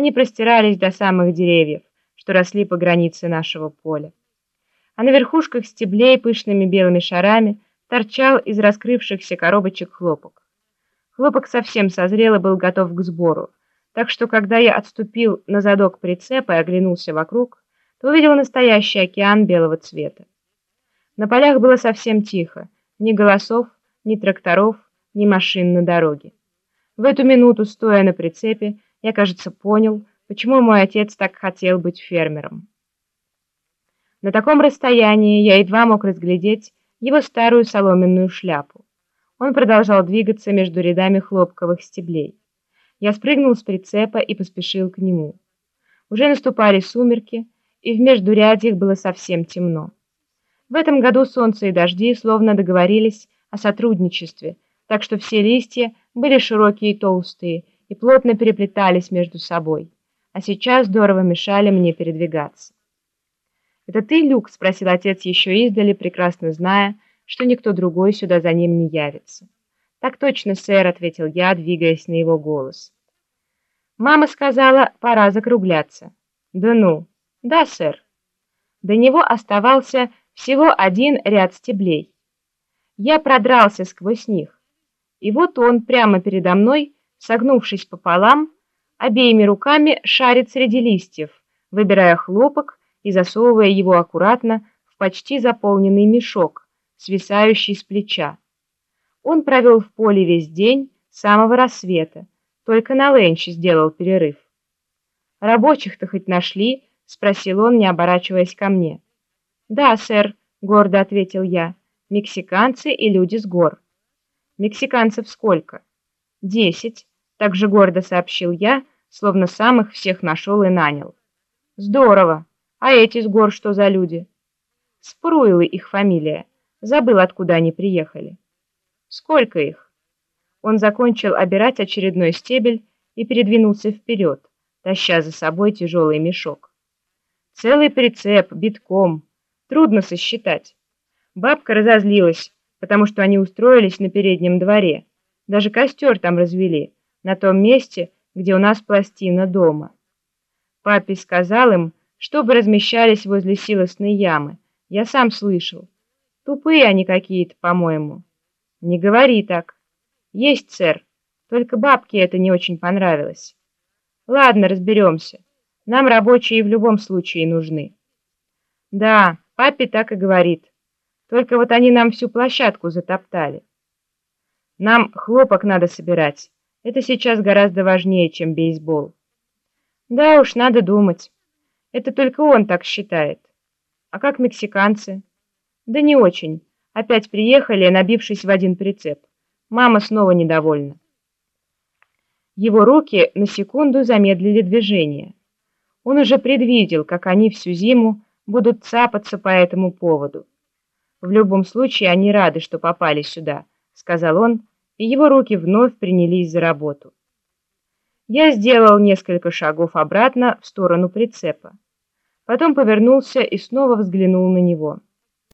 Они простирались до самых деревьев, что росли по границе нашего поля. А на верхушках стеблей пышными белыми шарами торчал из раскрывшихся коробочек хлопок. Хлопок совсем созрел и был готов к сбору, так что, когда я отступил на задок прицепа и оглянулся вокруг, то увидел настоящий океан белого цвета. На полях было совсем тихо, ни голосов, ни тракторов, ни машин на дороге. В эту минуту, стоя на прицепе, я, кажется, понял, почему мой отец так хотел быть фермером. На таком расстоянии я едва мог разглядеть его старую соломенную шляпу. Он продолжал двигаться между рядами хлопковых стеблей. Я спрыгнул с прицепа и поспешил к нему. Уже наступали сумерки, и в междурядьях было совсем темно. В этом году солнце и дожди словно договорились о сотрудничестве, так что все листья были широкие и толстые и плотно переплетались между собой, а сейчас здорово мешали мне передвигаться. «Это ты, Люк?» — спросил отец еще издали, прекрасно зная, что никто другой сюда за ним не явится. «Так точно, сэр», — ответил я, двигаясь на его голос. Мама сказала, пора закругляться. «Да ну!» «Да, сэр». До него оставался всего один ряд стеблей. Я продрался сквозь них. И вот он прямо передо мной, согнувшись пополам, обеими руками шарит среди листьев, выбирая хлопок и засовывая его аккуратно в почти заполненный мешок, свисающий с плеча. Он провел в поле весь день с самого рассвета, только на ленче сделал перерыв. «Рабочих-то хоть нашли?» — спросил он, не оборачиваясь ко мне. «Да, сэр», — гордо ответил я, — «мексиканцы и люди с гор». «Мексиканцев сколько?» «Десять», — также гордо сообщил я, словно сам их всех нашел и нанял. «Здорово! А эти с гор что за люди?» «Спруилы их фамилия. Забыл, откуда они приехали. Сколько их? Он закончил обирать очередной стебель и передвинулся вперед, таща за собой тяжелый мешок. Целый прицеп, битком. Трудно сосчитать. Бабка разозлилась, потому что они устроились на переднем дворе. Даже костер там развели, на том месте, где у нас пластина дома. Папе сказал им, чтобы размещались возле силосной ямы. Я сам слышал. Тупые они какие-то, по-моему. Не говори так. Есть, сэр. Только бабке это не очень понравилось. Ладно, разберемся. Нам рабочие в любом случае нужны. Да, папе так и говорит. Только вот они нам всю площадку затоптали. Нам хлопок надо собирать. Это сейчас гораздо важнее, чем бейсбол. Да уж, надо думать. Это только он так считает. А как мексиканцы? Да не очень. Опять приехали, набившись в один прицеп. Мама снова недовольна. Его руки на секунду замедлили движение. Он уже предвидел, как они всю зиму будут цапаться по этому поводу. «В любом случае они рады, что попали сюда», — сказал он, и его руки вновь принялись за работу. Я сделал несколько шагов обратно в сторону прицепа. Потом повернулся и снова взглянул на него.